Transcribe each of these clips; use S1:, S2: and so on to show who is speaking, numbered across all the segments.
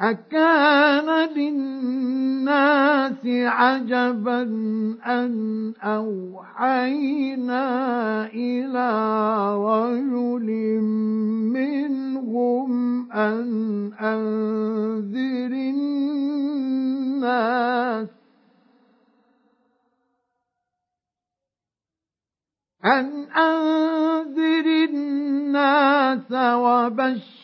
S1: أكان للناس عجبا أن أوحينا إلى رجل منهم أن أنذر الناس أن أنذر الناس وبشر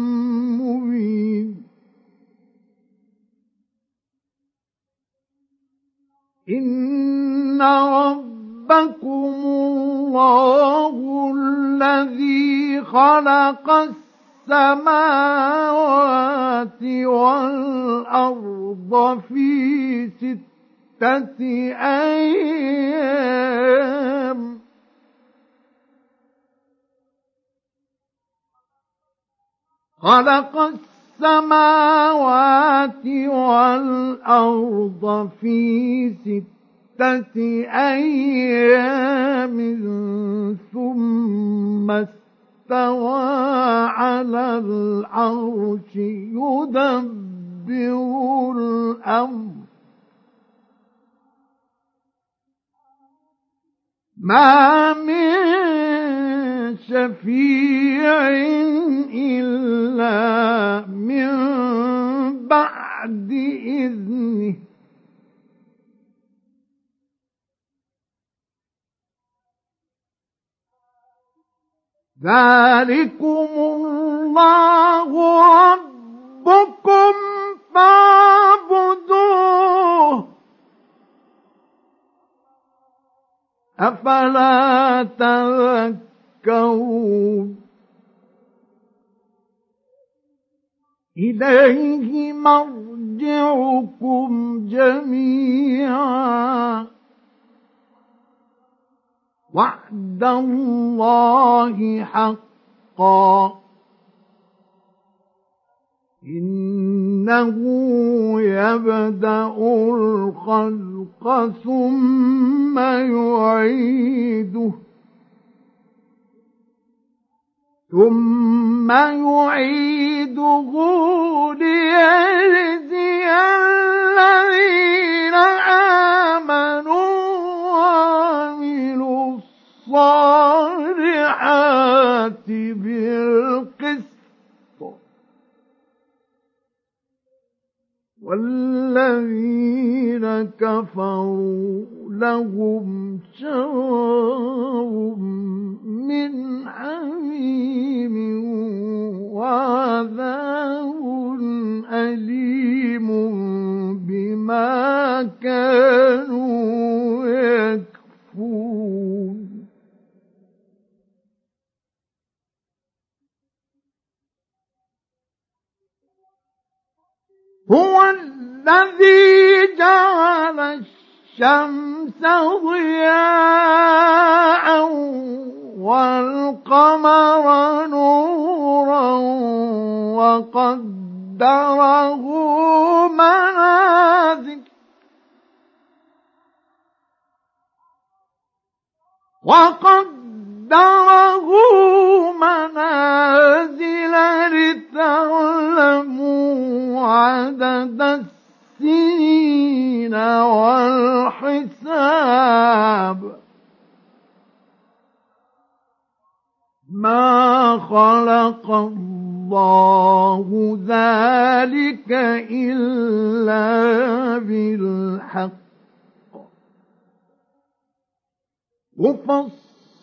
S1: إن ربكم الله الذي خلق السماوات والأرض في ستة أيام خلق السماوات السماوات والأرض في ستة أيام ثم استوى على العرش يدبر الأمر. ما من شفيع إلا من بعد إذنه. ذلكم الله ربكم فاعبدوه. أفلا تذكرون إليه مرجعكم جميعا وعد الله حقا إنه يبدأ الخلق ثم يعيده. ثم يعيده ليجزي لهم شراب من حميم وعذاب أليم بما كانوا يكفرون. هو الذي جعل الشمس ضياء والقمر نورا وقدره منازل. وقدره منازل لتعلموا عدد السنين. والحساب. ما خلق الله ذلك إلا بالحق.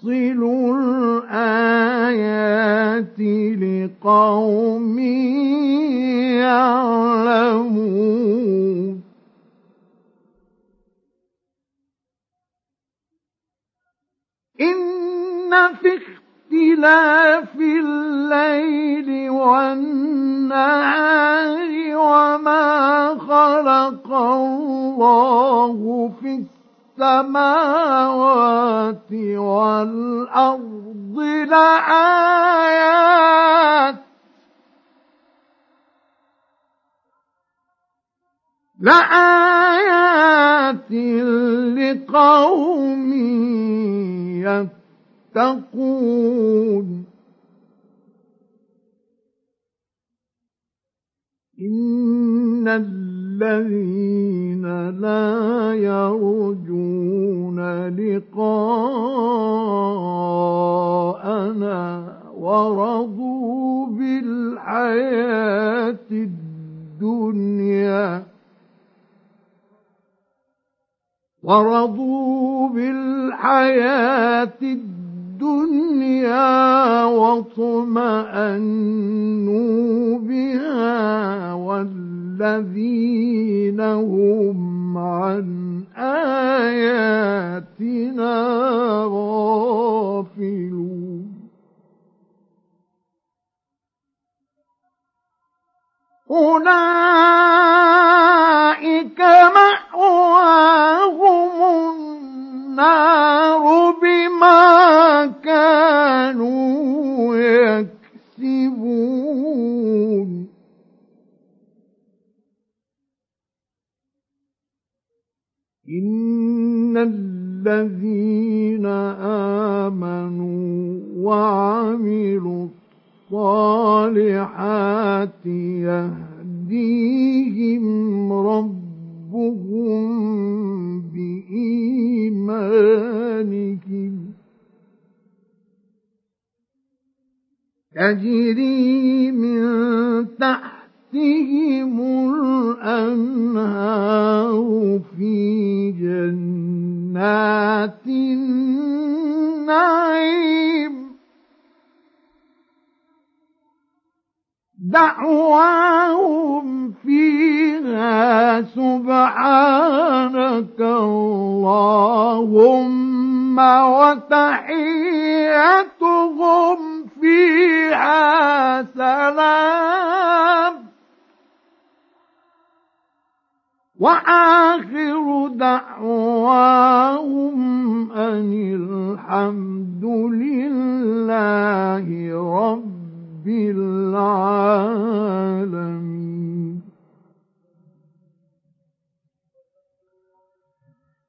S1: نفصل الآيات لقوم يعلمون. إن في اختلاف الليل والنهار وما خلق الله في السماوات والأرض لآيات. لآيات لقوم يتقون. إن الذين لا يرجون لقاءنا ورضوا بالحياة الدنيا ورضوا بالحياة الدنيا واطمأنوا بها والذين هم عن آياتنا غافلون. أولئك مأواهم ذنب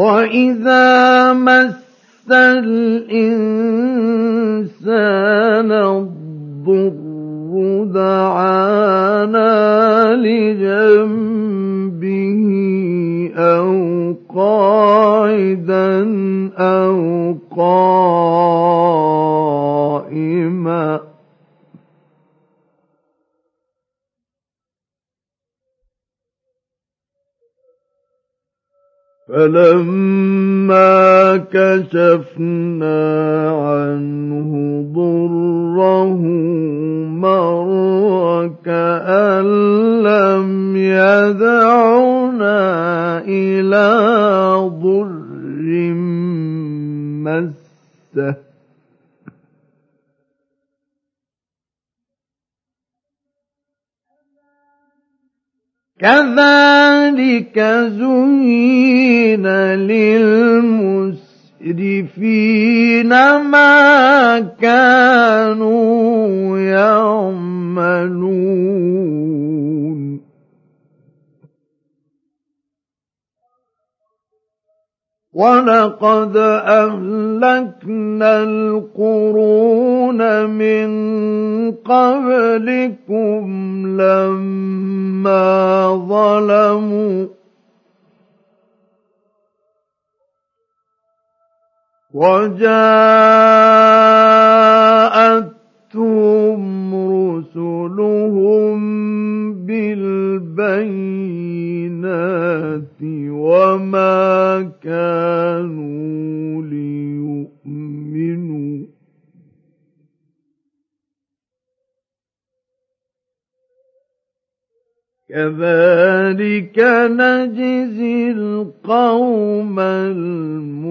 S1: وإذا مس الإنسان الضر دعانا لجنبه أو قاعدا أو قائما فلما كشفنا عنه ضره مر كأن لم يدعنا إلى ضر مسه. كذلك زين للمسرفين مسرفين ما كانوا يعملون. ولقد أهلكنا القرون من قبلكم لما ظلموا وجاءتهم رسلهم بالبينات وما كانوا ليؤمنوا. كذلك نجزي القوم المجرمين.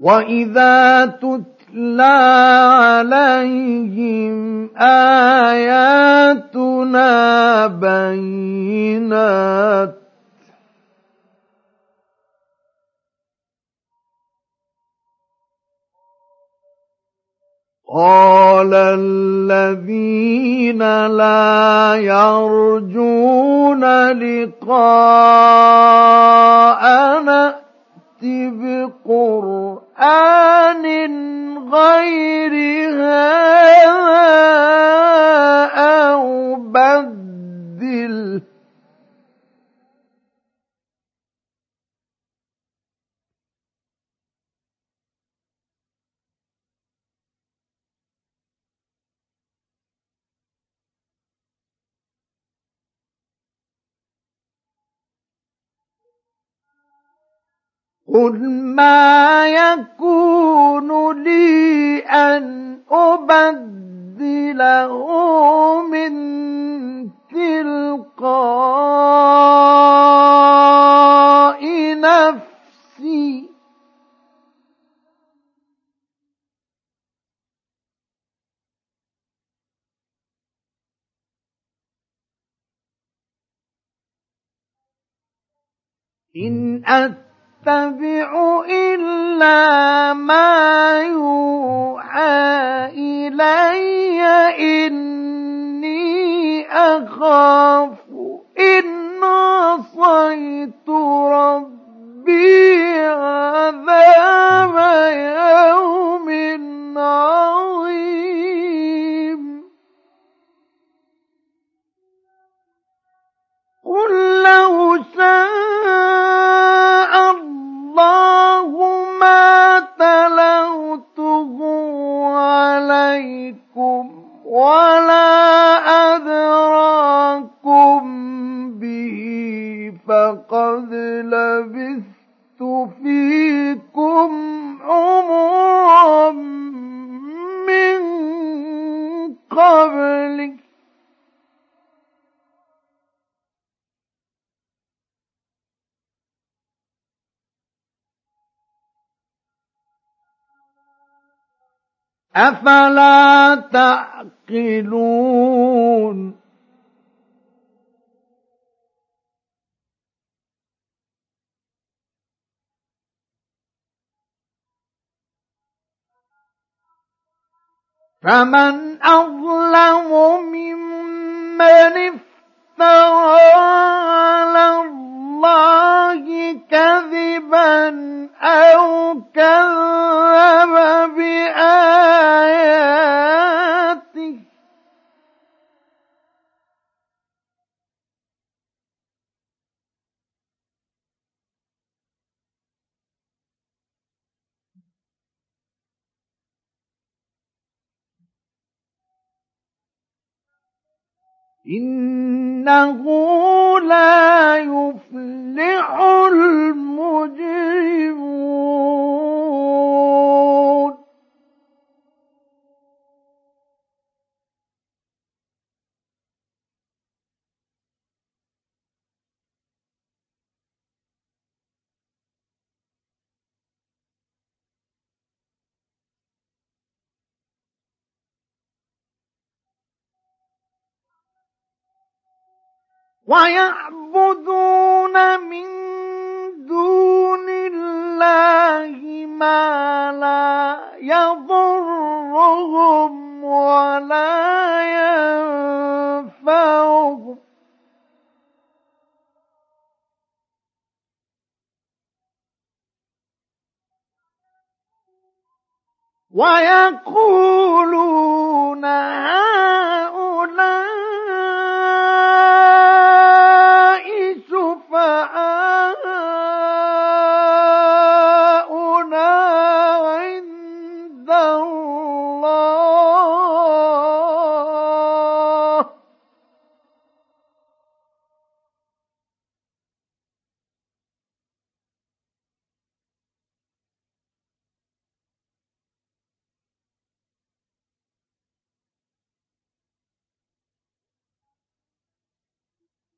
S1: وإذا تتلى عليهم آياتنا بينات قال الذين لا يرجون لقاءنا بقرآن غير هذا أو بدل قل ما يكون لي أن أبدله من تلقاء نفسي. إن أت أتبع إلا ما يوحى إلي. إني أخاف إن عصيت ربي عذاب يوم ولا أدراكم به فقد لبثت فيكم عمرا من قبلك أفلا تعقلون فمن أظلم ممن افترى على الله كذبا أو كذب بآياته إنه لا يفلح المجرمون. ويعبدون من دون الله ما لا يضرهم ولا ينفعهم. ويقولون هؤلاء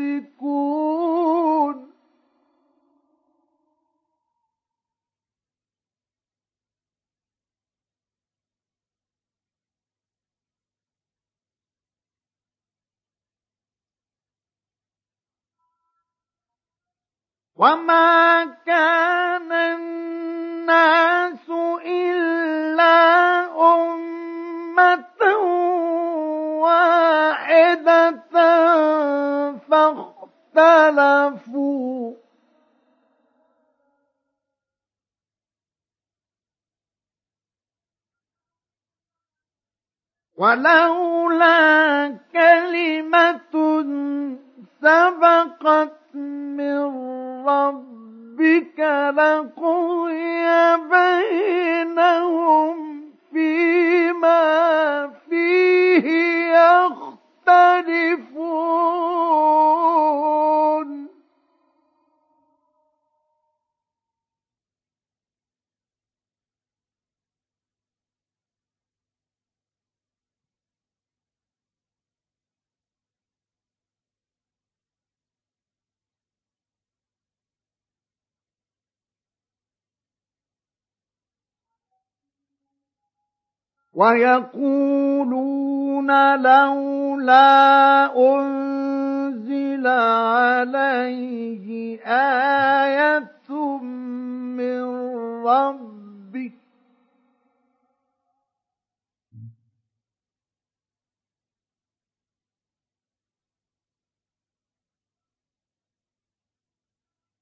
S1: يشركون وما كان الناس إلا أمة واحدة فاختلفوا. ولولا كلمة سبقت من ربك لقضي بينهم فيما فيه يختلفون. ويقولون لولا أنزل عليه آية من ربه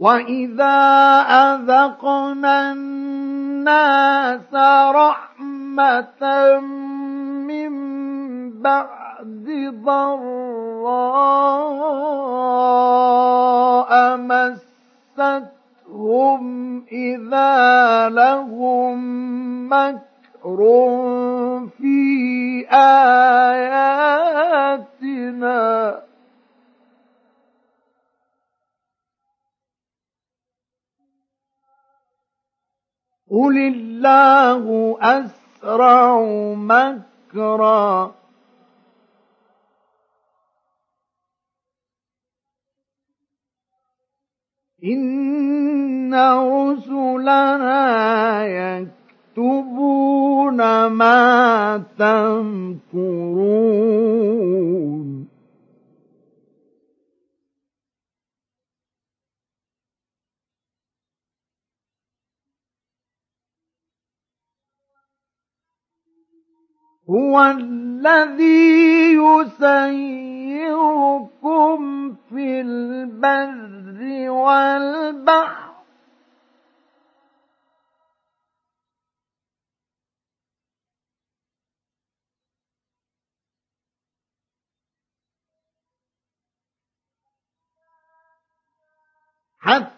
S1: وإذا أذقنا الناس رحمة من بعد ضراء مستهم إذا لهم مكر في آياتنا قل الله أسرع مكرا. إن رسلنا يكتبون ما تمكرون. هو الذي يسيركم في البر والبحر. حتى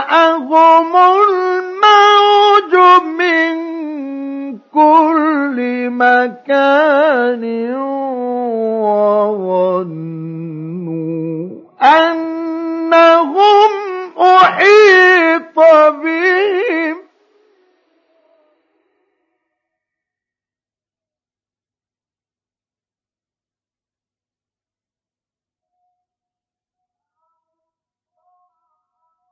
S1: وجاءهم الموج من كل مكان وظنوا أنهم أحيط بهم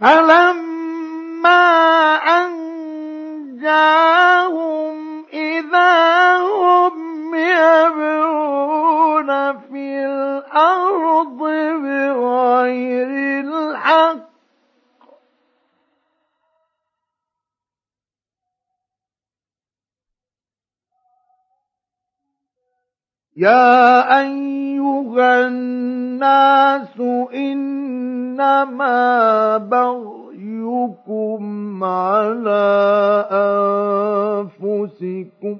S1: فلما أنجاهم إذا هم يبغون في الأرض بغير الحق يا أيها الناس إنما بغيكم على أنفسكم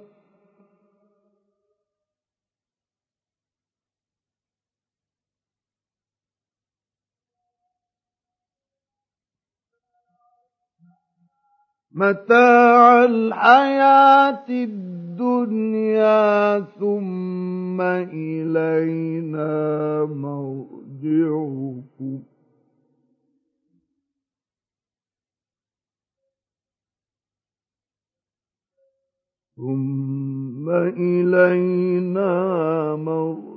S1: متاع الحياة الدنيا ثم إلينا مرجعكم. ثم إلينا مرجعكم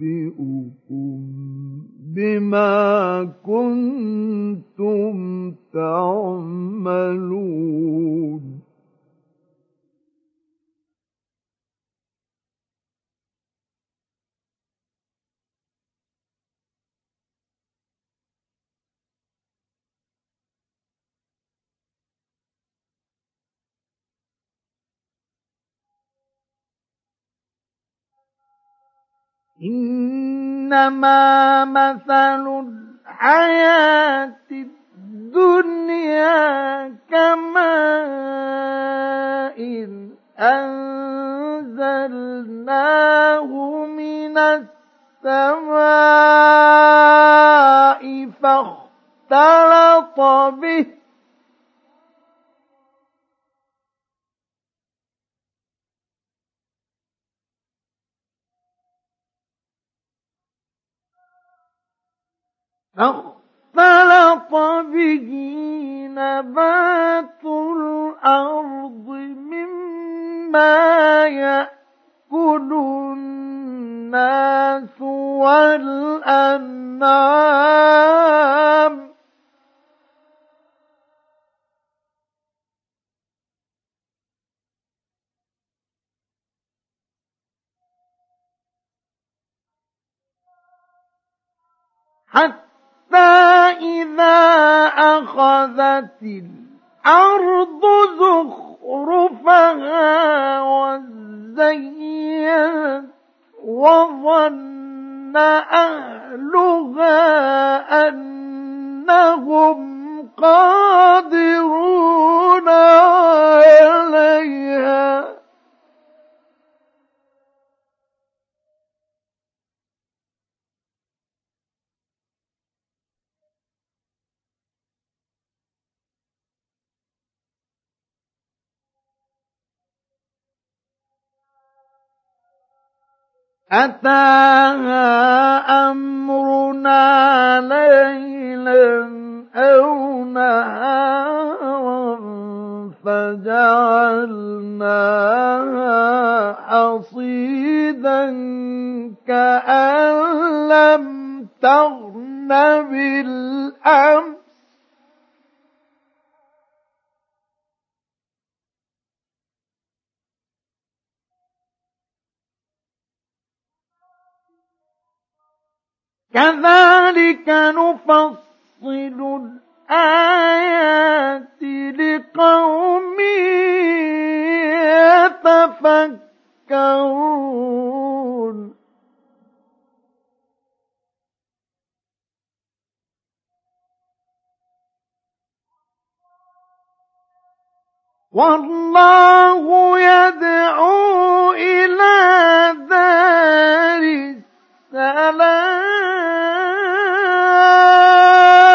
S1: فننبئكم بما كنتم تعملون إنما مثل الحياة الدنيا كماء أنزلناه من السماء فاختلط به فاختلط به نبات الأرض مما يأكل الناس والأنعام. حتى إذا أخذت الأرض زخرفها وزينت وظن أهلها أنهم قادرون عليها أتاها أمرنا ليلا أو نهارا فجعلناها حصيدا كأن لم تغن بالأمس كذلك نفصل الآيات لقوم يتفكرون. والله يدعو إلى دار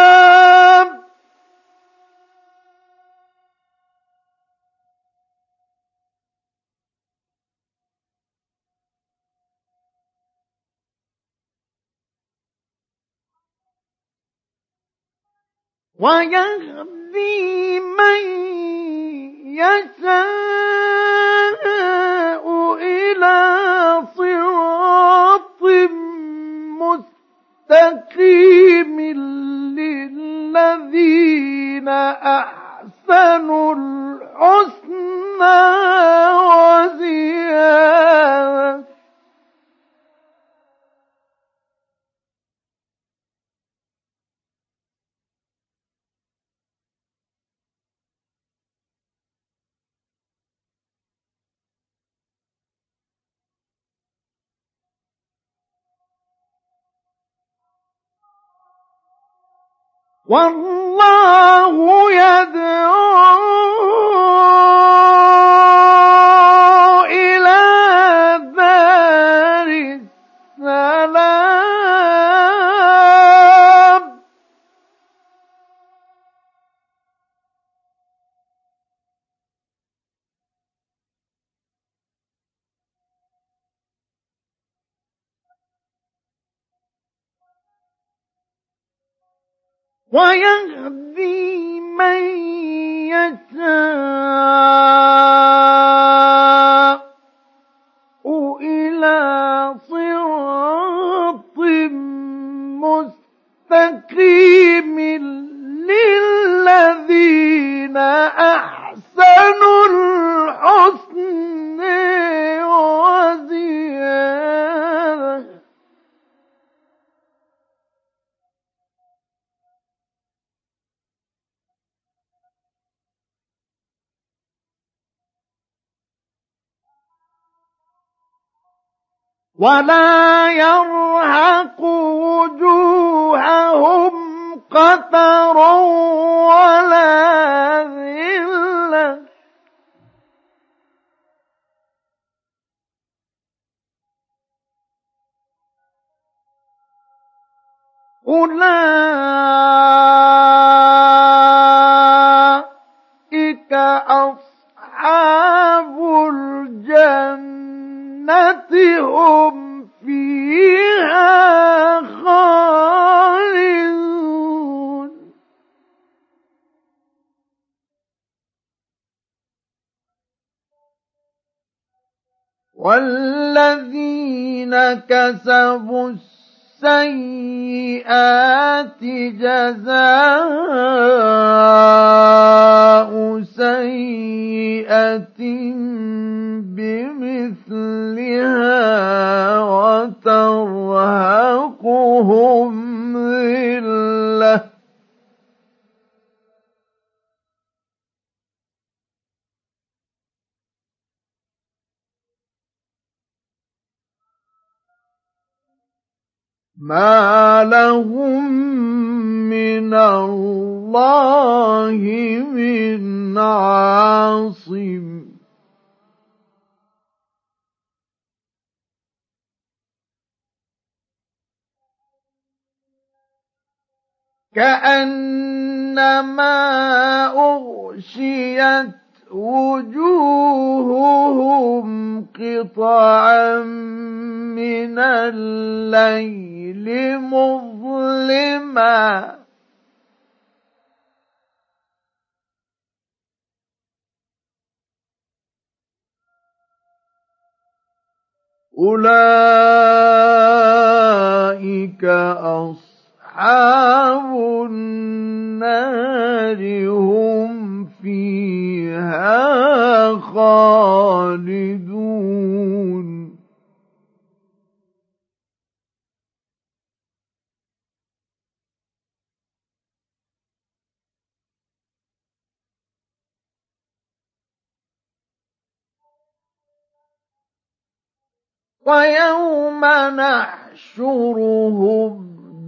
S1: السلام ويهدي من يشاء إلى صراط مستقيم للذين أحسنوا الحسنى وزيادة. والله يدعو إلى دار السلام. ويهدي من يشاء إلى ولا يرهق وجوههم قتر ولا ذلة. أولئك هم فيها خالدون. والذين كسبوا السيئات جزاء سيئة بمثلها وترهقهم ما لهم من الله من عاصم كأنما أغشيت وجوههم قطعا من الليل مظلما. أولئك أصحاب النار هم فيها خالدون. ويوم نحشرهم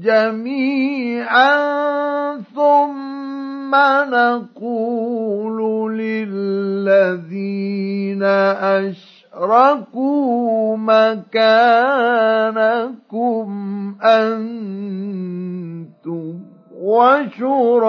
S1: جميعا ثم نقول للذين أشركوا مكانكم أنتم وشركاؤكم.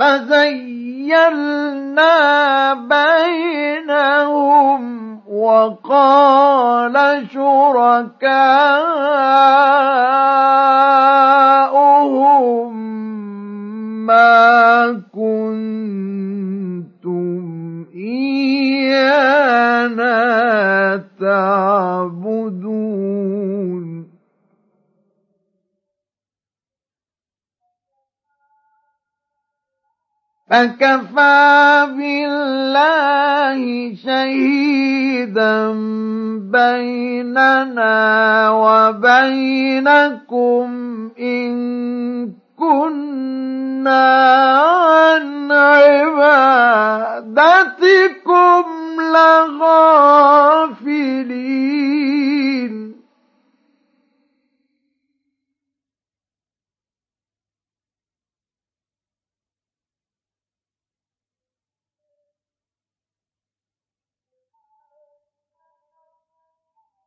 S1: فزيلنا بينهم وقال شركاؤهم ما كنتم إيانا تعبدون. فكفى بالله شهيدا بيننا وبينكم إن كنا عن عبادتكم لغافلين.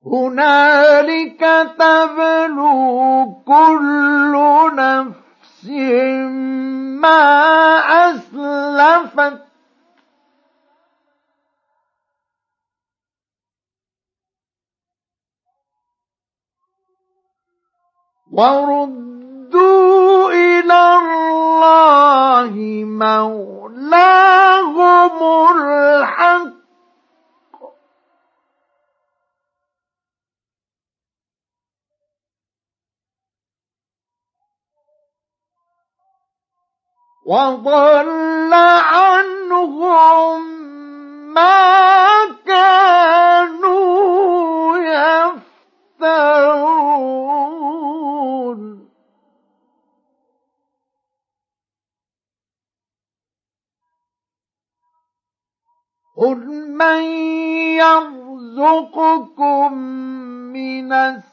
S1: هنالك تبلو كل نفس ما أسلفت. وردوا إلى الله مولاهم الحق. وضل عنهم ما كانوا يفترون. قل من يرزقكم من السماء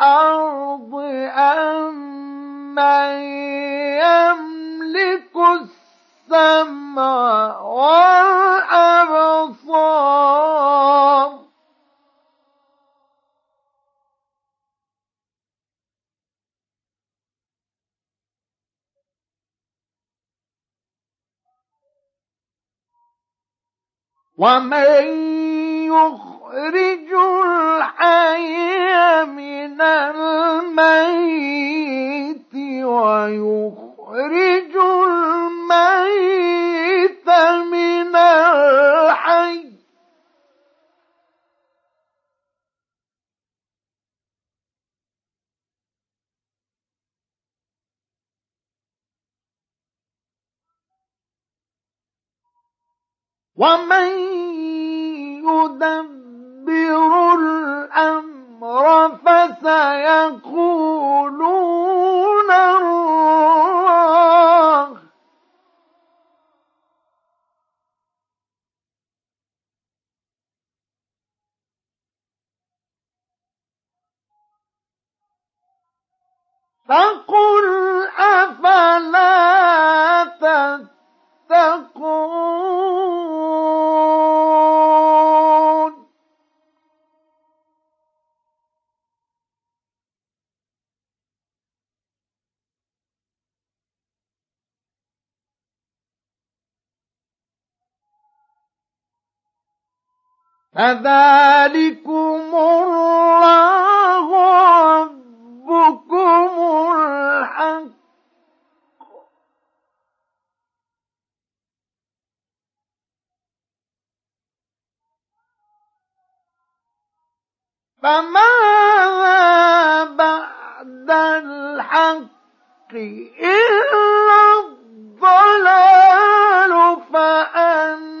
S1: والأرض أم من يملك السمع والأبصار ومن يخرج الحي من الميت ويخرج الميت من الحي ومن يدبر الأمر فسيقولون الله فقل أفلا تتقون فذلكم الله ربكم الحق. فماذا بعد الحق إلا الضلال فأنا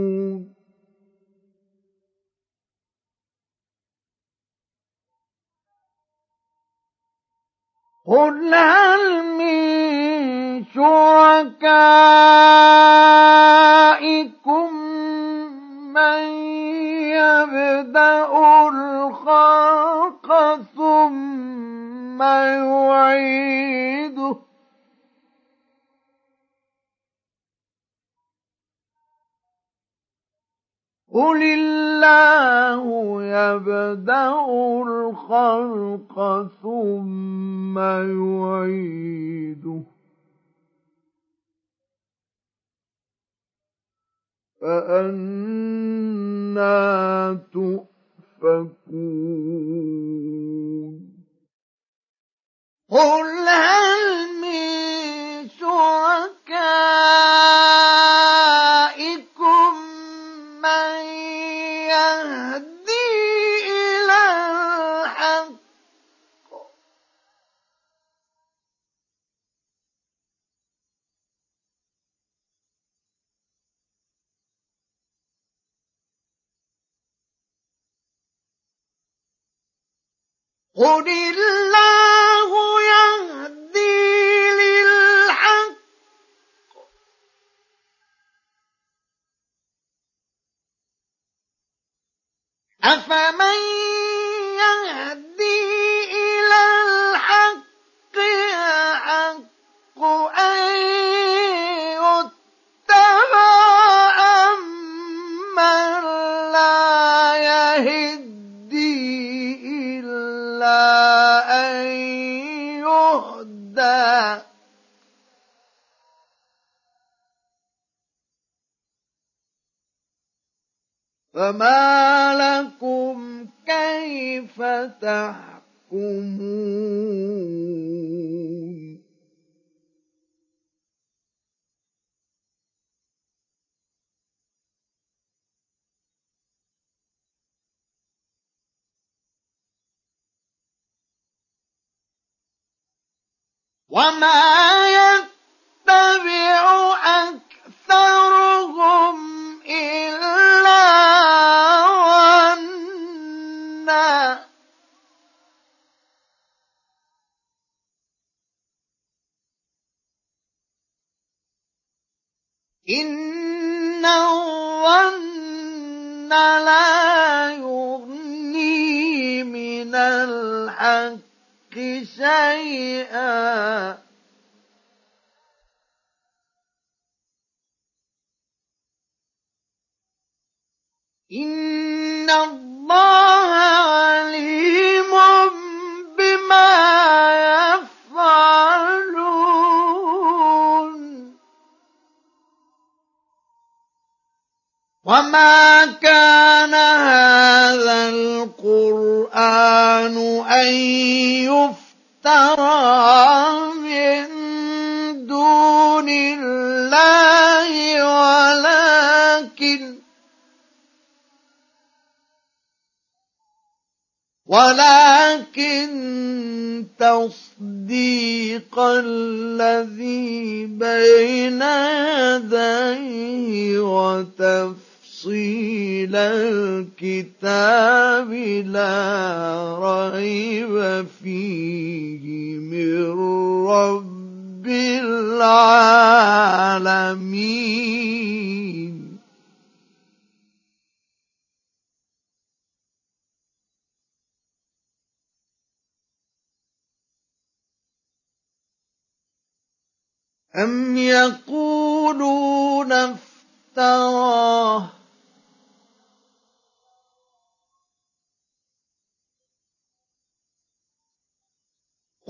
S1: قل هل من شركائكم من يبدأ الخلق ثم يعيده قل الله يبدأ الخلق ثم يعيده. فأنا تؤفكون. قل هل من شركائكم قل الله يهدي للحق. أفمن وما الحق شيئا. إن الله عليم بما يفعلون. وما القرآن أن يفترى من دون الله ولكن ولكن تصديق الذي بين يديه وتفصيل الكتاب لا ريب فيه من رب العالمين. أم يقولون افتراه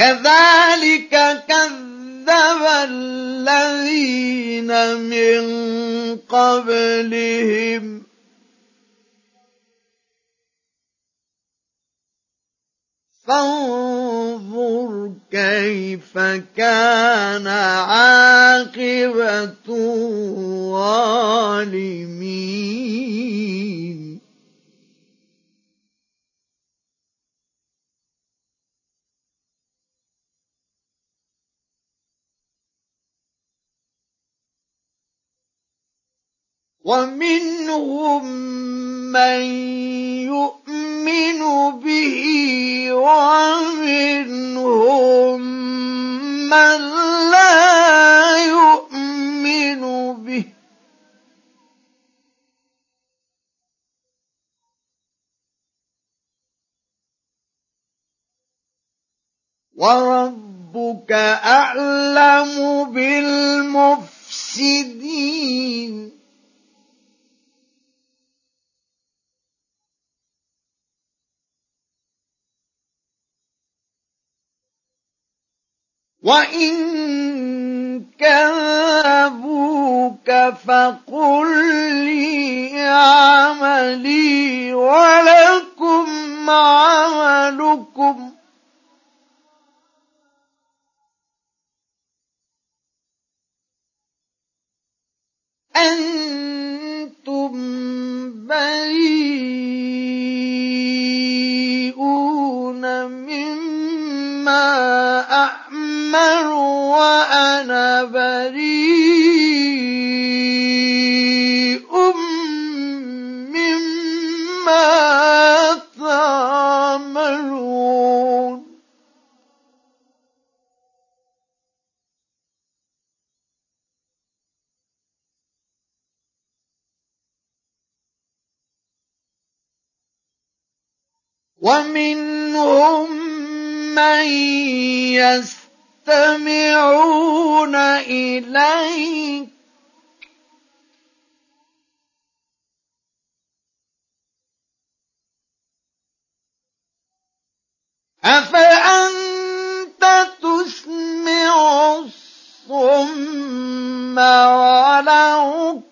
S1: كذلك كذب الذين من قبلهم. فانظر كيف كان عاقبة الظالمين. ومنهم من يؤمن به ومنهم من لا يؤمن به. وربك أعلم بالمفسدين. وإن كذبوك فقل لي عملي ولكم عملكم أنتم بريئون مما أعمل وأنا بريء مما تعملون. ومنهم من يستمعون إليك أفأنت تسمع الصم ولو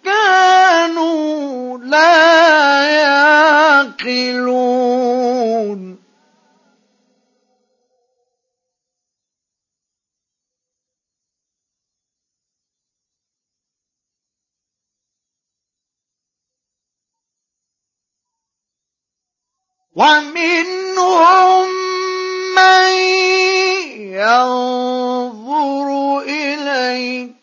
S1: ينظر إليك.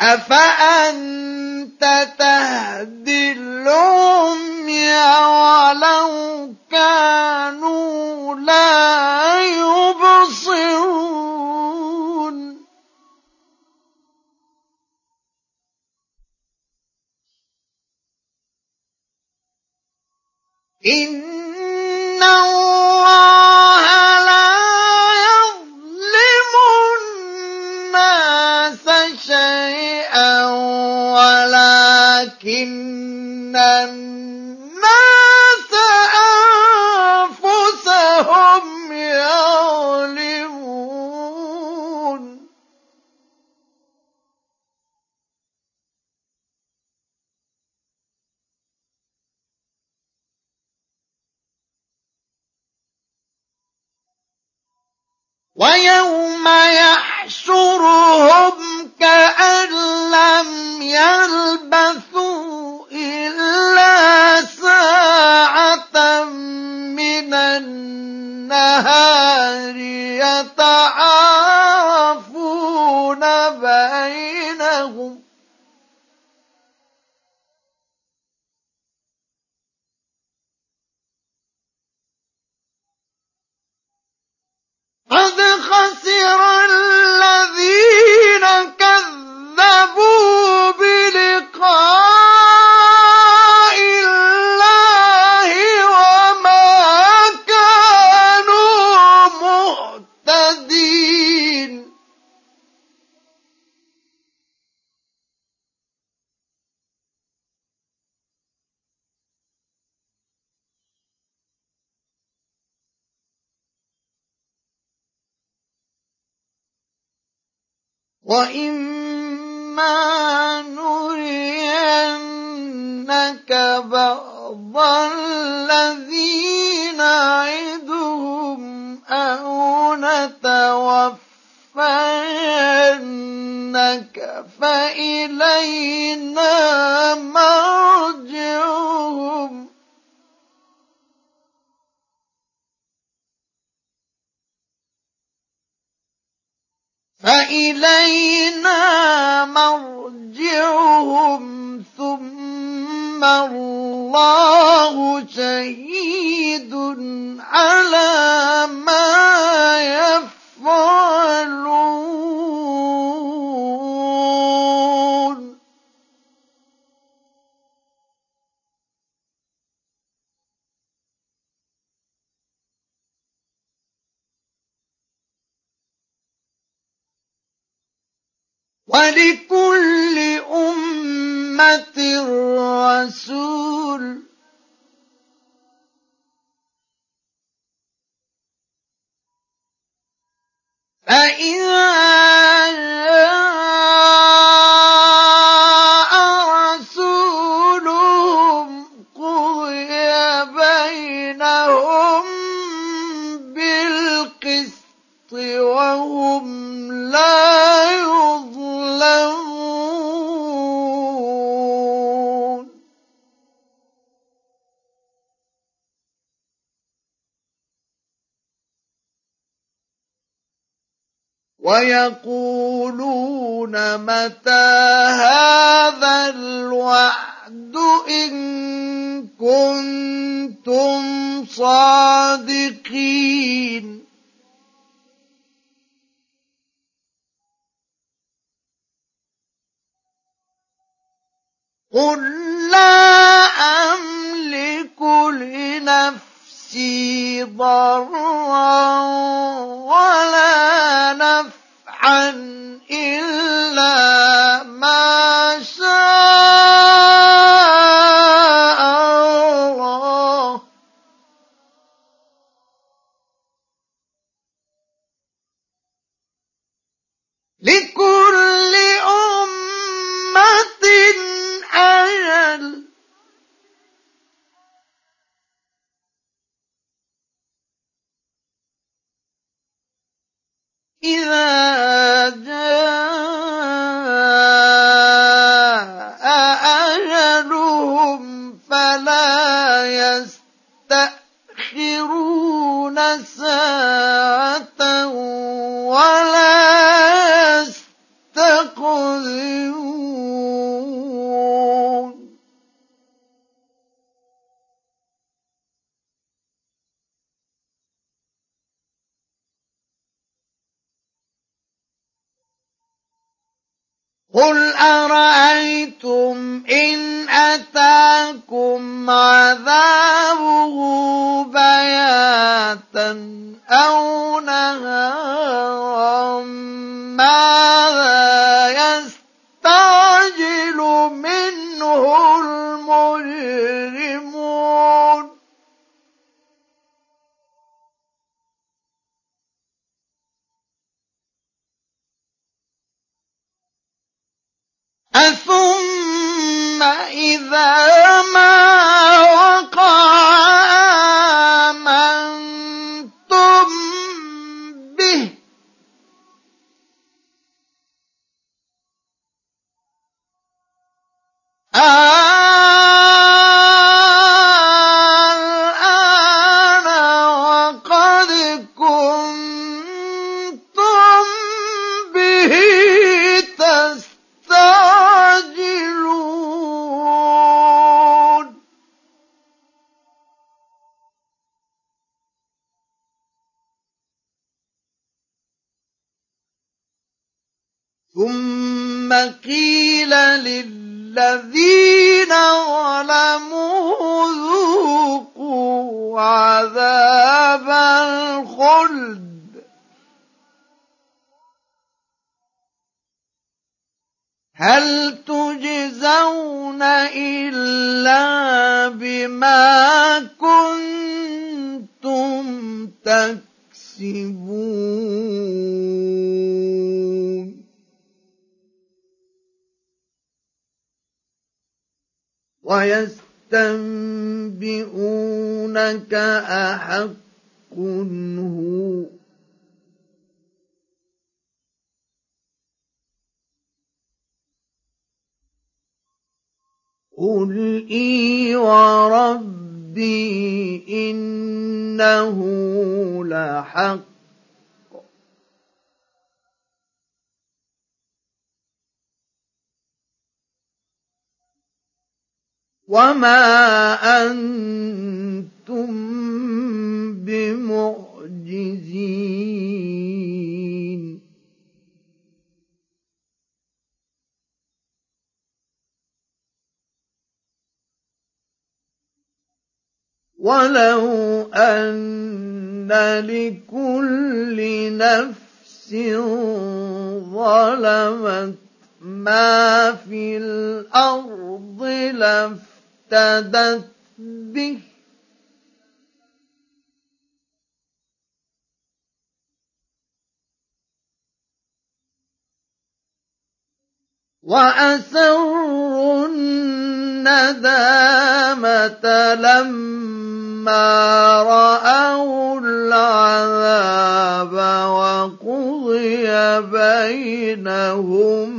S1: أفأنت تهدي العمي ولو كانوا لا يبصرون؟ إن الله لا يظلم الناس شيئا ولكن الناس ويوم يحشرهم كأن لم يلبثوا إلا ساعة من النهار يتعارفون وإما نرينك بعض الذي نعدهم أو نتوفينك فإلينا مرجعهم فإلينا مرجعهم ثم الله شهيد على ما يفعلون ولكل أمة رسول. فإذا ويقولون متى هذا الوعد إن كنتم صادقين؟ قل لا أملك لنفسي ضرا ولا نفعا إلا ما شاء الله. لكل إذا ولا يستقدمون قل أرأيتم إن أتاكم عذابه بياتا أو نهارا إذا ما وقع آمنتم به. الآن ويستنبئونك أحق هو. قل إي وربي إنه لحق. وما أنتم بمعجزين ولو أن لكل نفس ظلمت ما في الأرض لافتدت به. وأسروا الندامة لما رأوا العذاب وقضي بينهم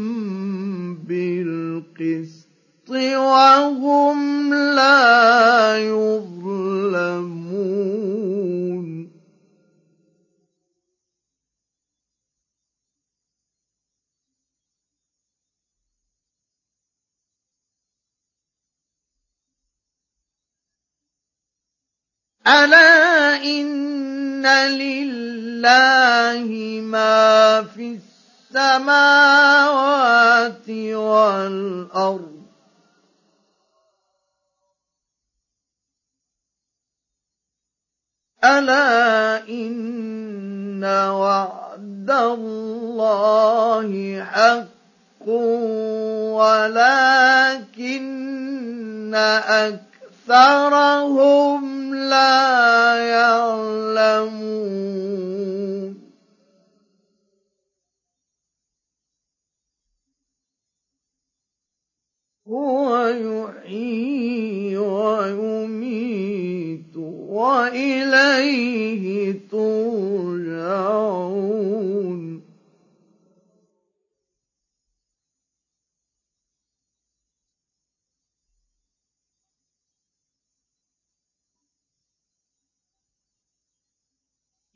S1: بالقسط. وهم لا يظلمون. الا ان لله ما في السماوات والارض ألا إن وعد الله حق ولكن أكثرهم لا يعلمون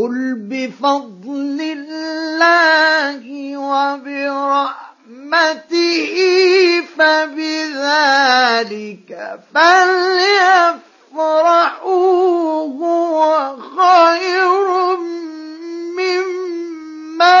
S1: قل بفضل الله وبرحمته فبذلك فليفرحوا هو خير مما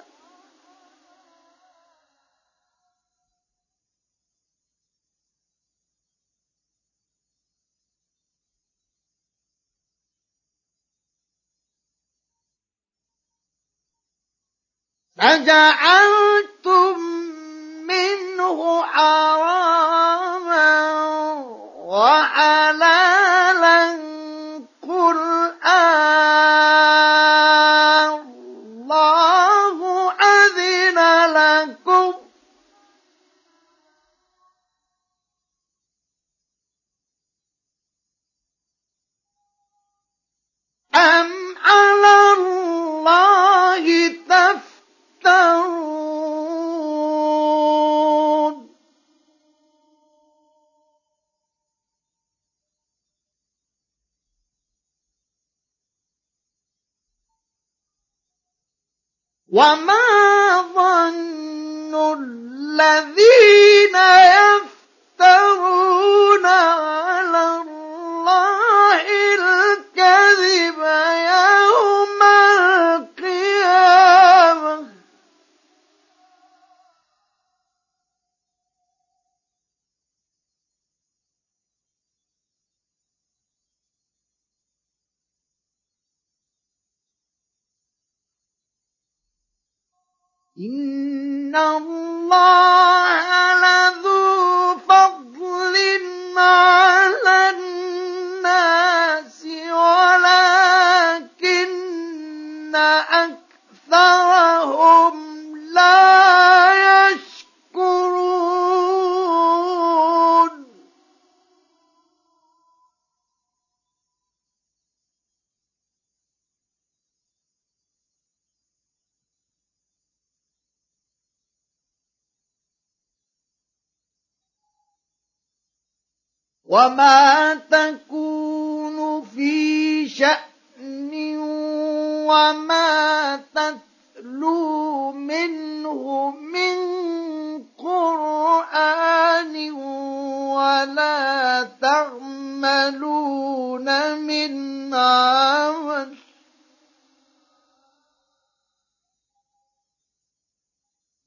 S1: فجعلتم منه حراما وحلالا وما ظن الذين يفترون إن الله وما تتلو منه من قرآن ولا تعملون من عمل.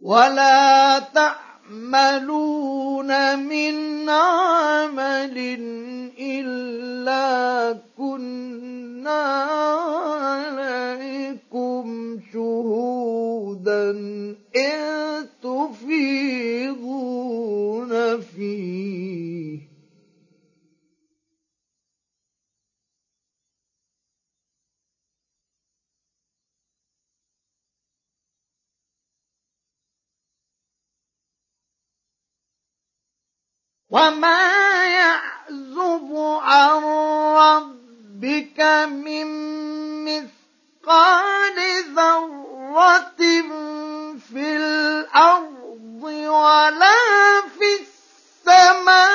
S1: ولا تعملون من عمل إلا كنا عليكم شهودا إذ تفيضون فيه وما يعزب عن ربك من مثقال ذرة في الأرض ولا في السماء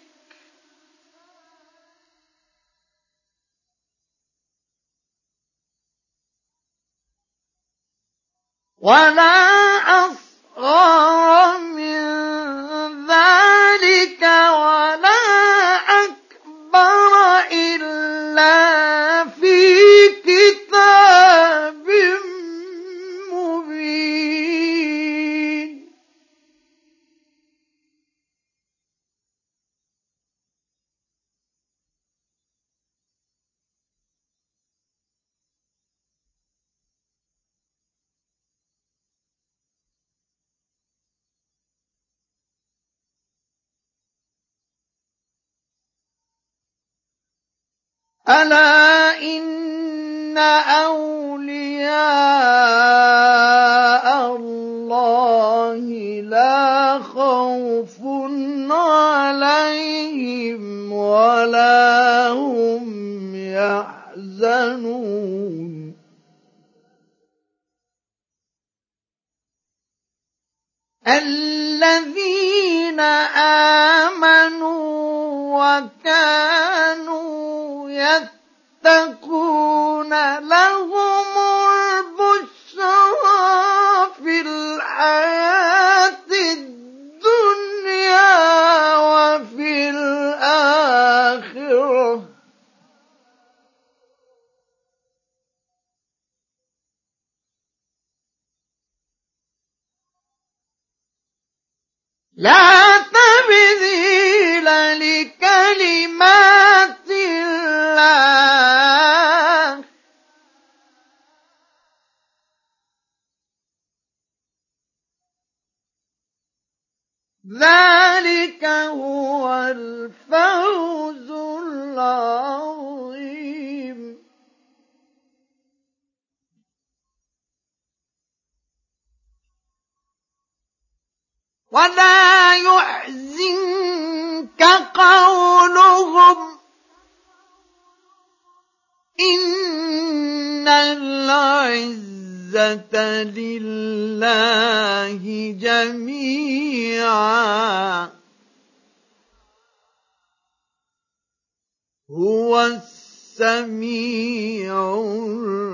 S1: ولا أصغر ألا ولا يحزنك قولهم إن العزة لله جميعا. هو السميع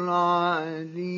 S1: العليم.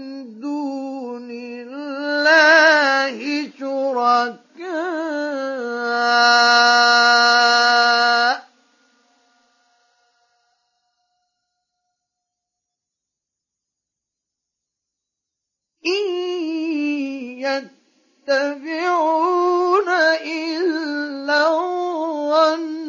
S1: الله شركاء. إن يتبعون إلا الظن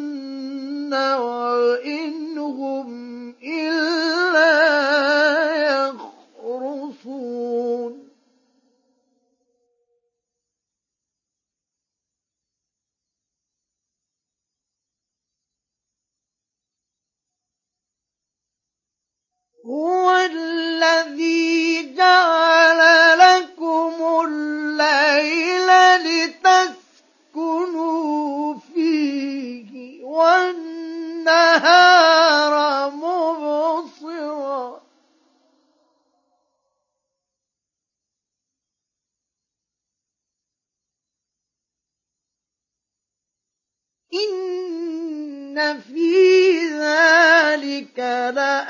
S1: ذلك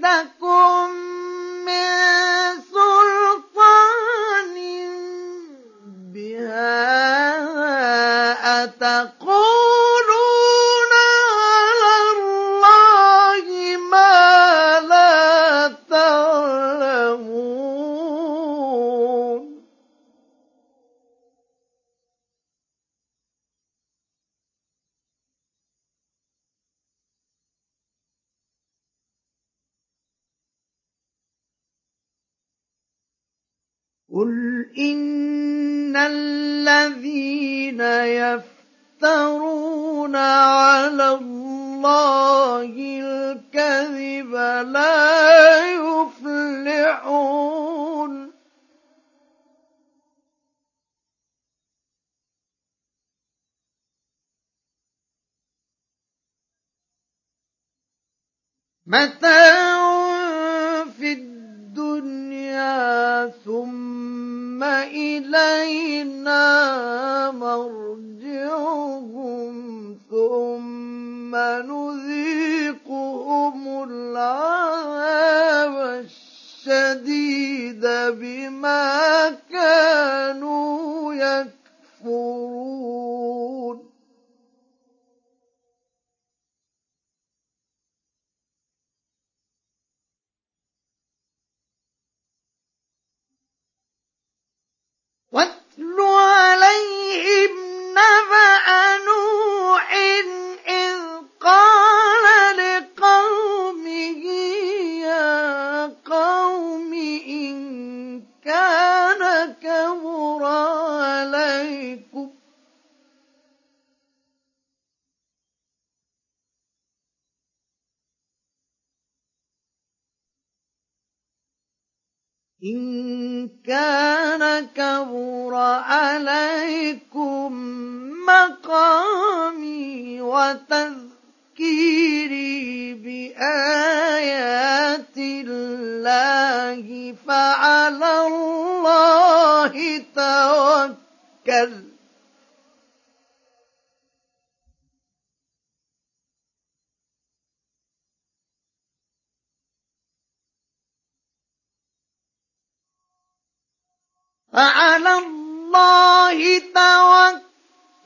S1: عندكم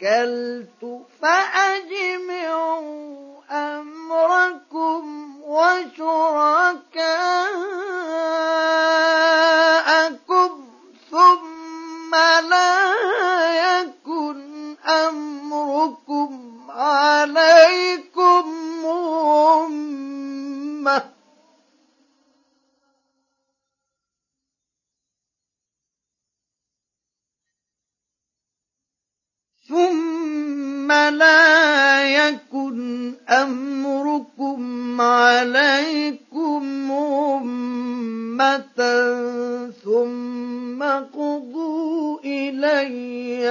S1: توكلت فأجمعوا أمركم وشركاءكم ثم لا يكن أمركم عليكم هم ثم لا يكن أمركم عليكم أمة ثم قضوا إلي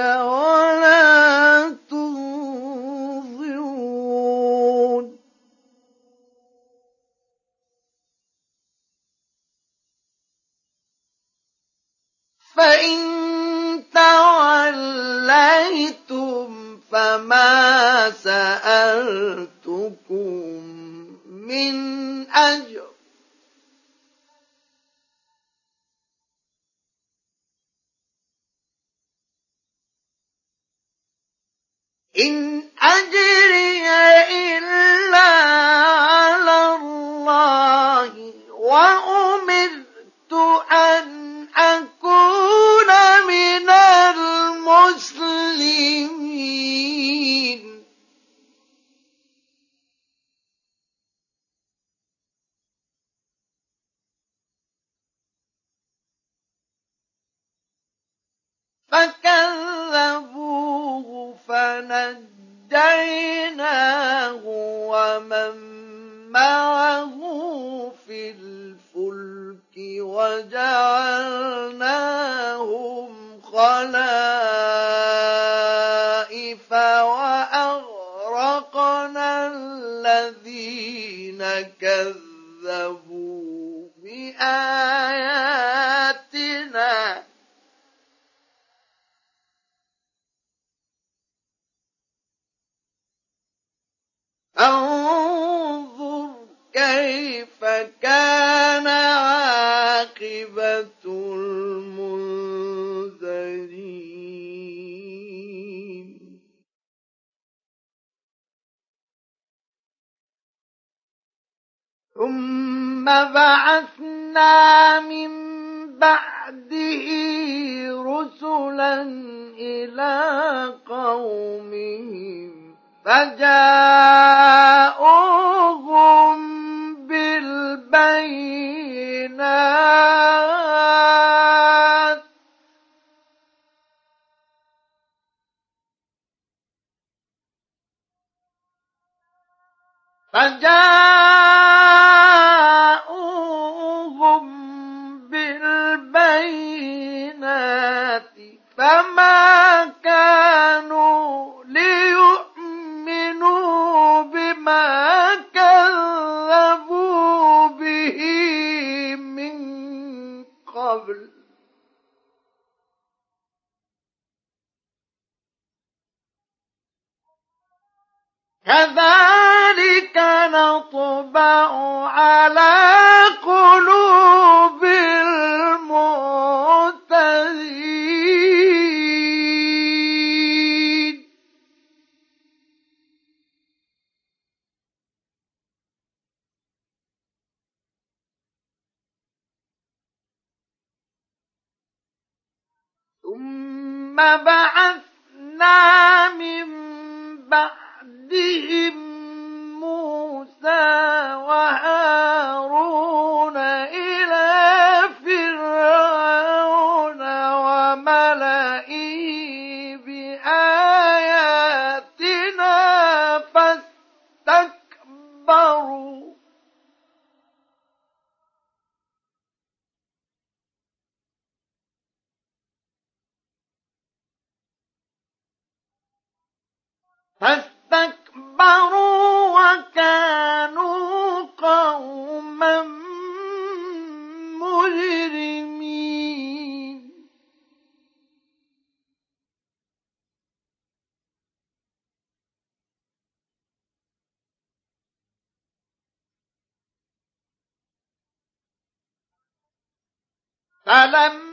S1: فلما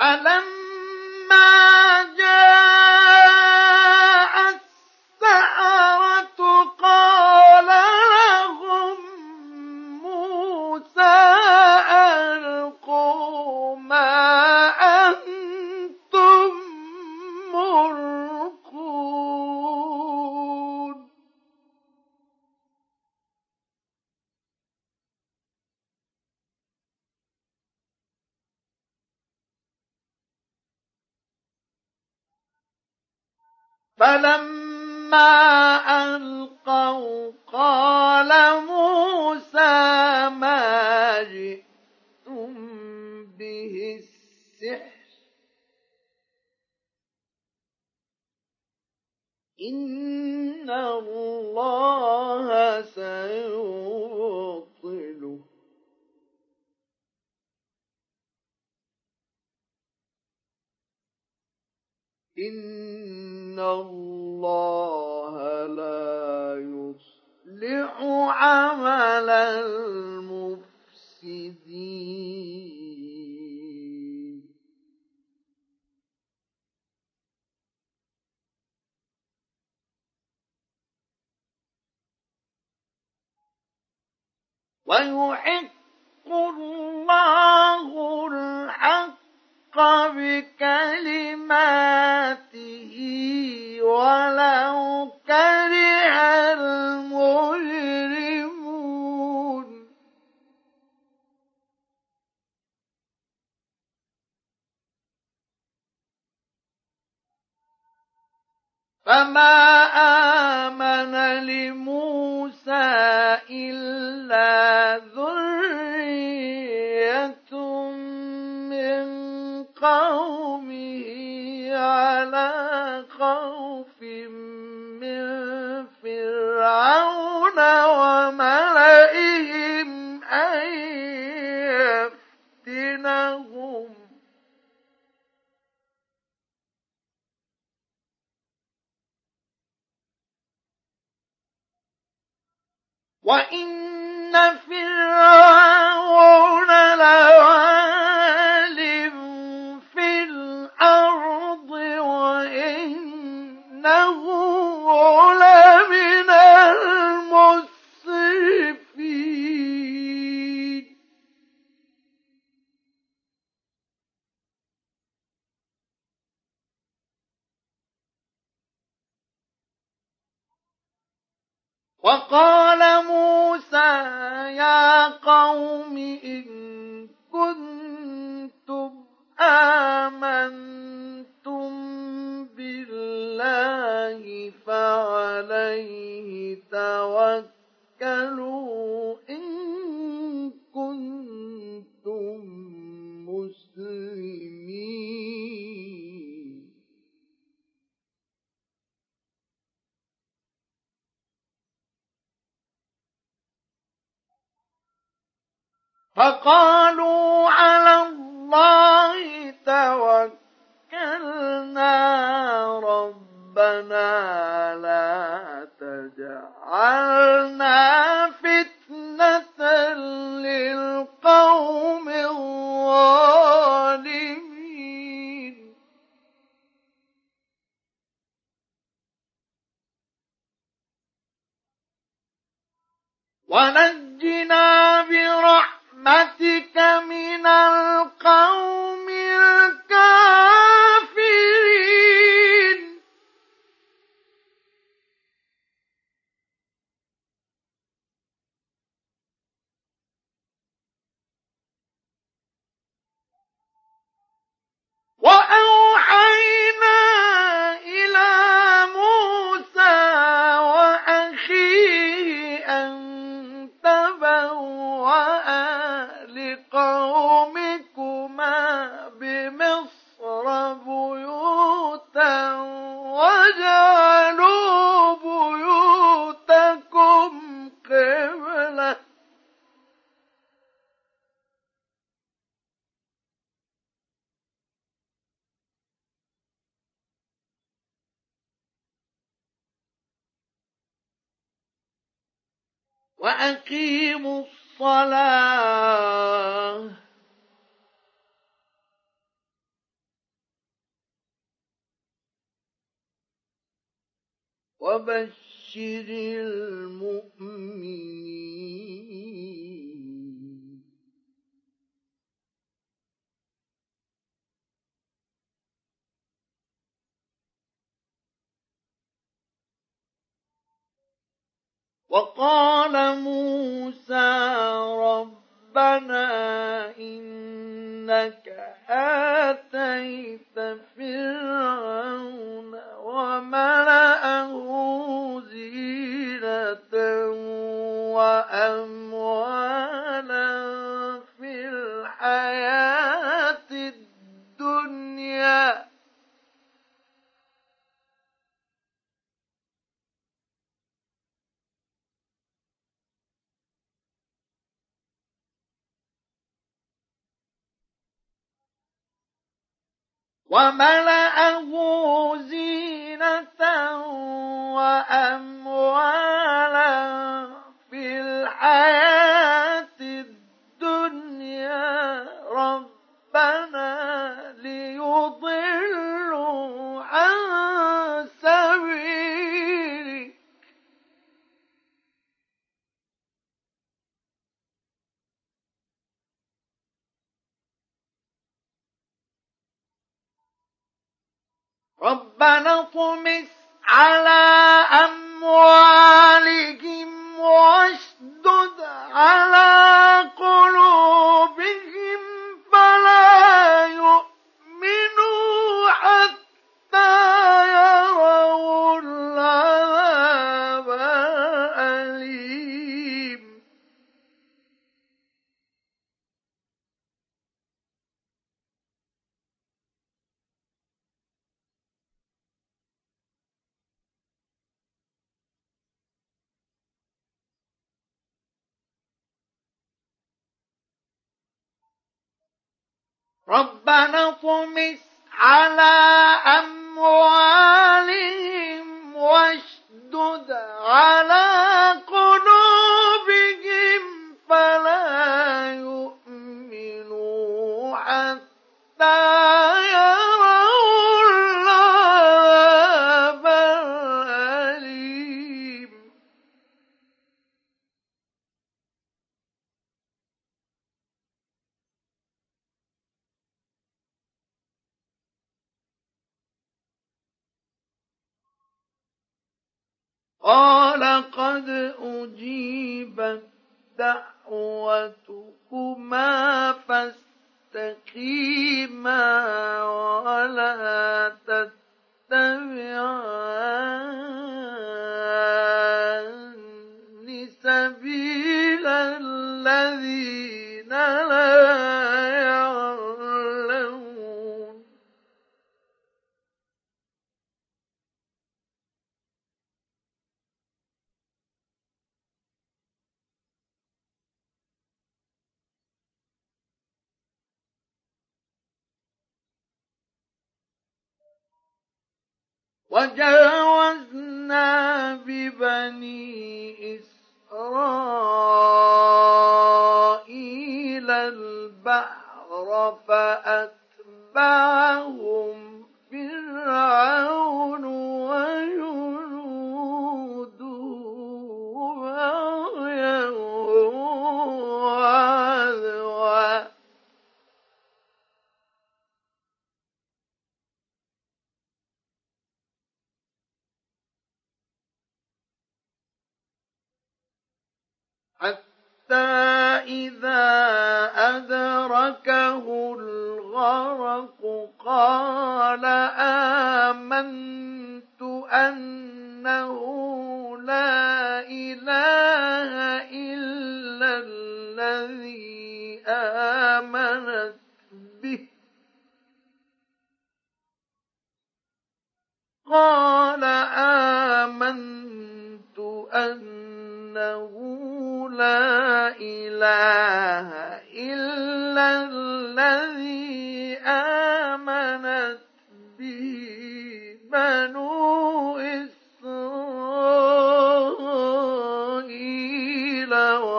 S1: فلما ويحق فقالوا وملأه على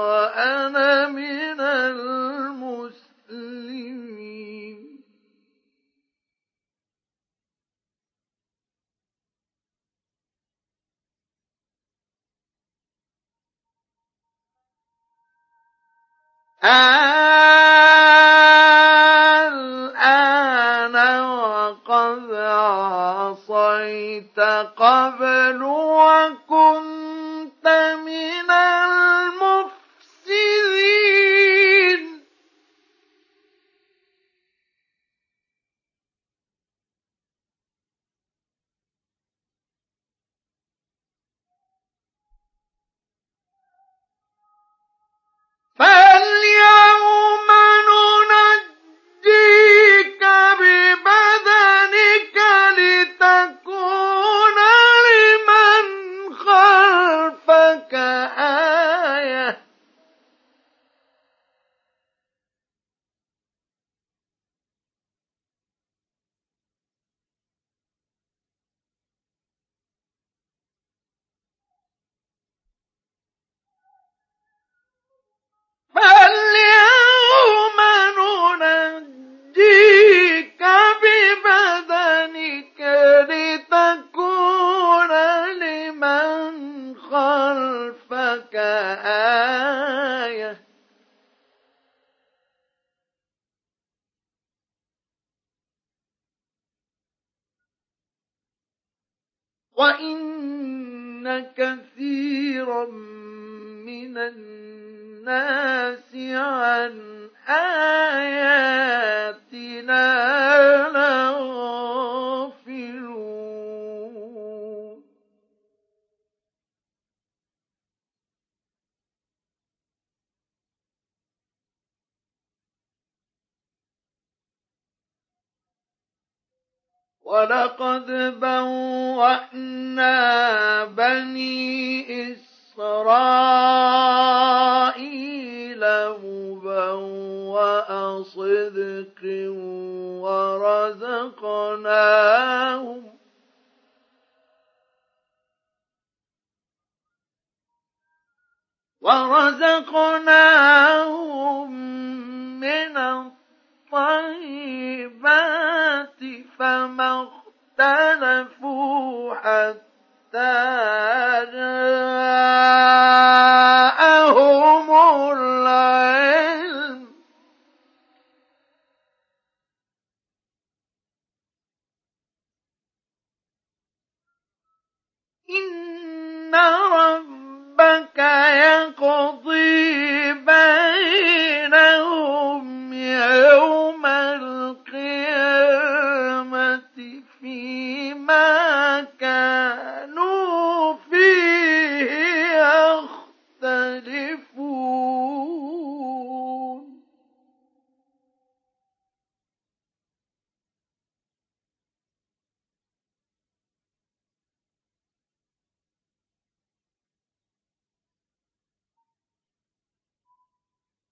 S1: وأنا من المسلمين. الآن وقد عصيت قبل وكنت وإن كثيرا من الناس عن آياتنا لغافلون ولقد بوأ صدق ورزقناهم. ورزقناهم من الطيبات فما اختلفوا حتى جاء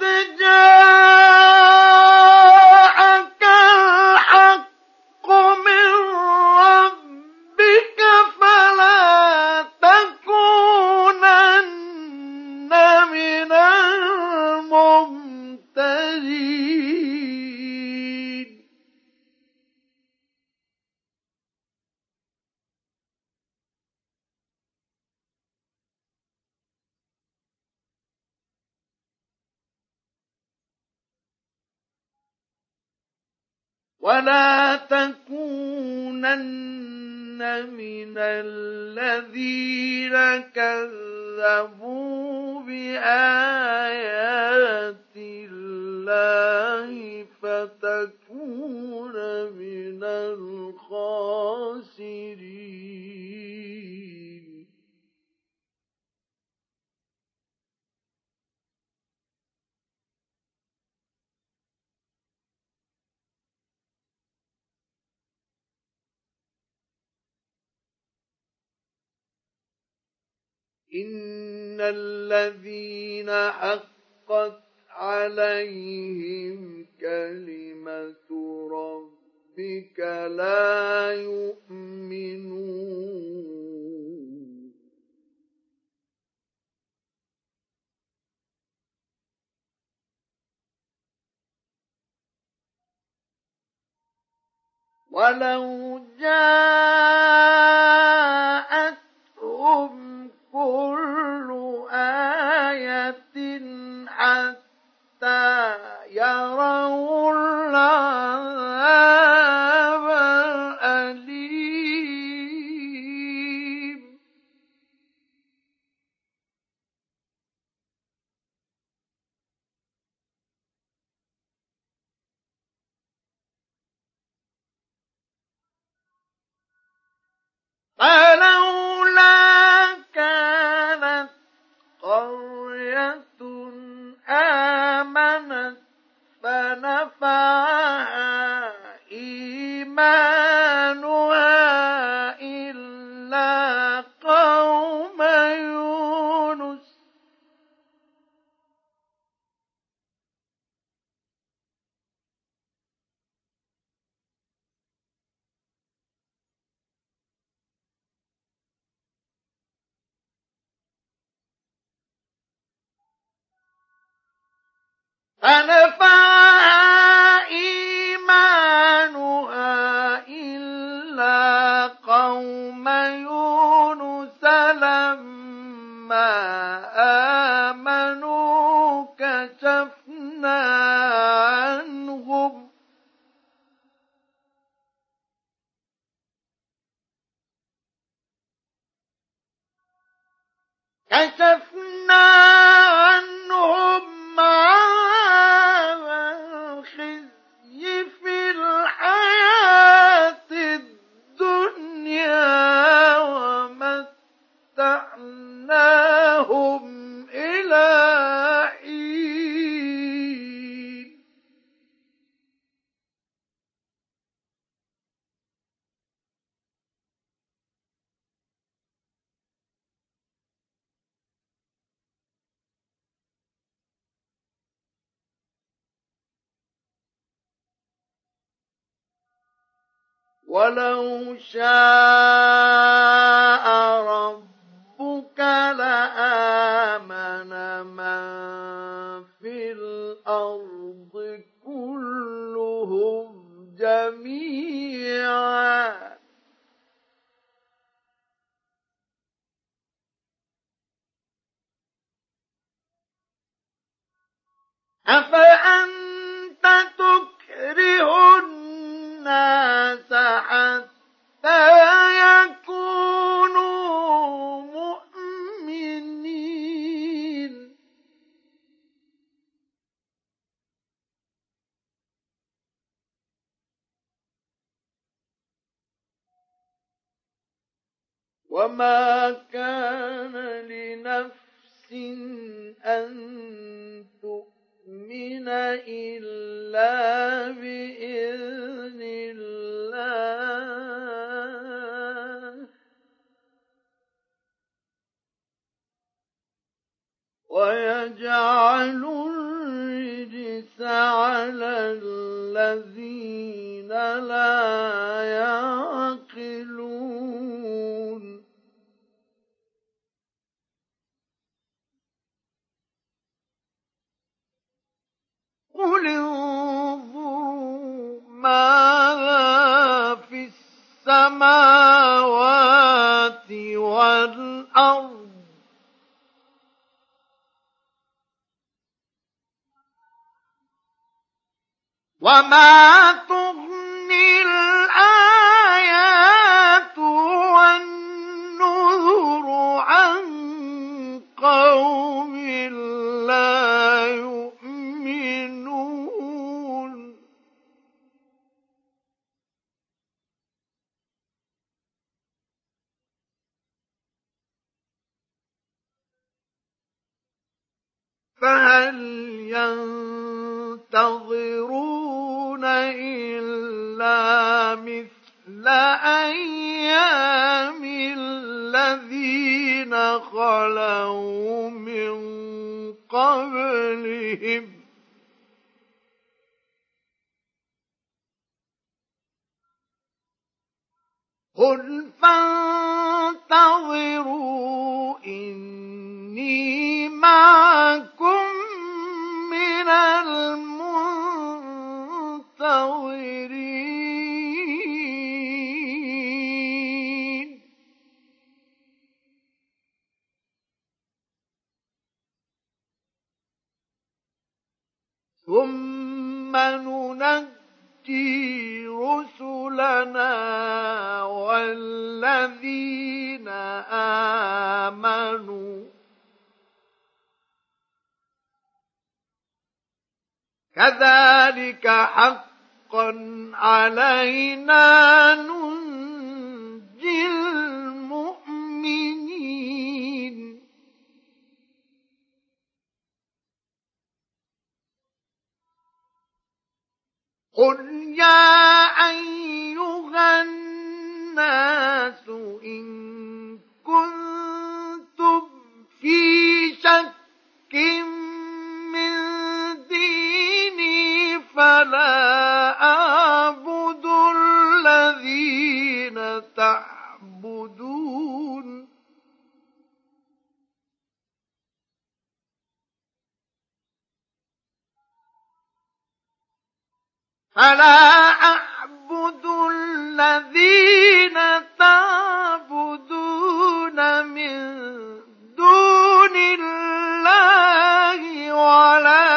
S1: لقد ولا تكونن من الذين كذبوا بآيات الله فتكون من الخاسرين إن الذين حقت عليهم كلمة ربك لا يؤمنون ولو جاءتهم كل آية حتى يروا العذاب. فلولا كانت قرية آمنت فنفعها إيمانها فنفعها ولو شاء ربك لآمن من في الأرض كلهم جميعا. أفأنت تكره الناس حتى يكونوا مؤمنين. وما كان لنفس أن تؤمن إلا بإذن الله. ويجعل الرجس على الذين لا يعقلون. قل انظروا ماذا في السماوات والأرض وما تغني الآيات والنذر عن قوم فهل ينتظرون إلا مثل أيام الذين خلوا من قبلهم قل فانتظروا إني معكم من المنتظرين ثم ننجي رسلنا والذين آمنوا. كذلك حقا علينا ننجي قل يا أيها الناس إن كنتم في شك فلا أعبد الذين تعبدون من دون الله ولكن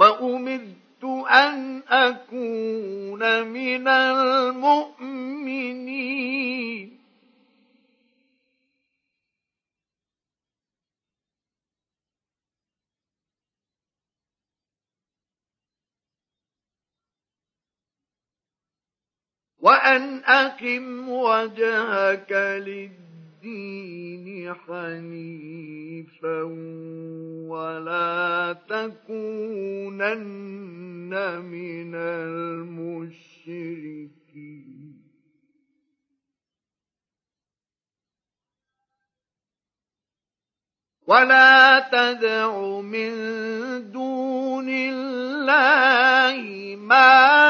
S1: وأمرت أن أكون من المؤمنين. وأن أقم وجهك للدين. حنيفا ولا تكونن من المشركين. ولا تدع من دون الله ما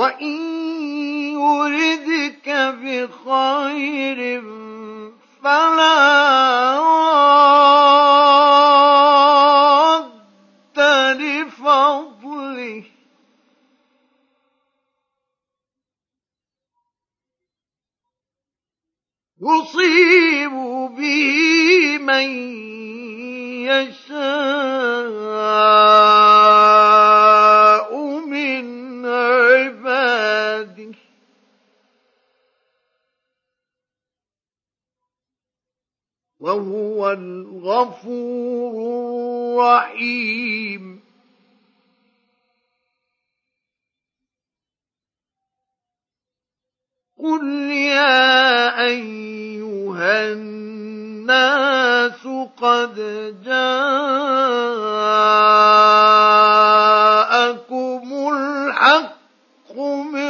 S1: وإن يردك بخير فلا رد لفضله يصيب به من يشاء وهو الغفور الرحيم. قل يا أيها الناس قد جاءكم الحق من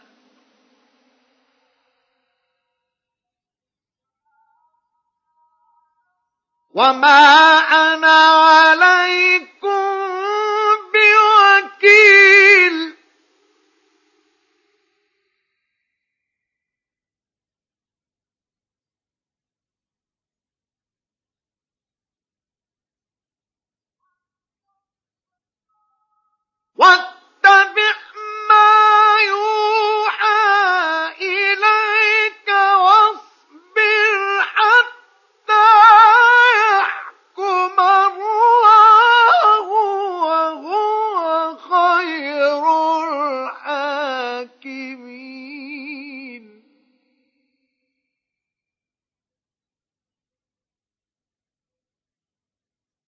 S1: وما أنا عليكم بوكيل واتبع ما يوحى إليك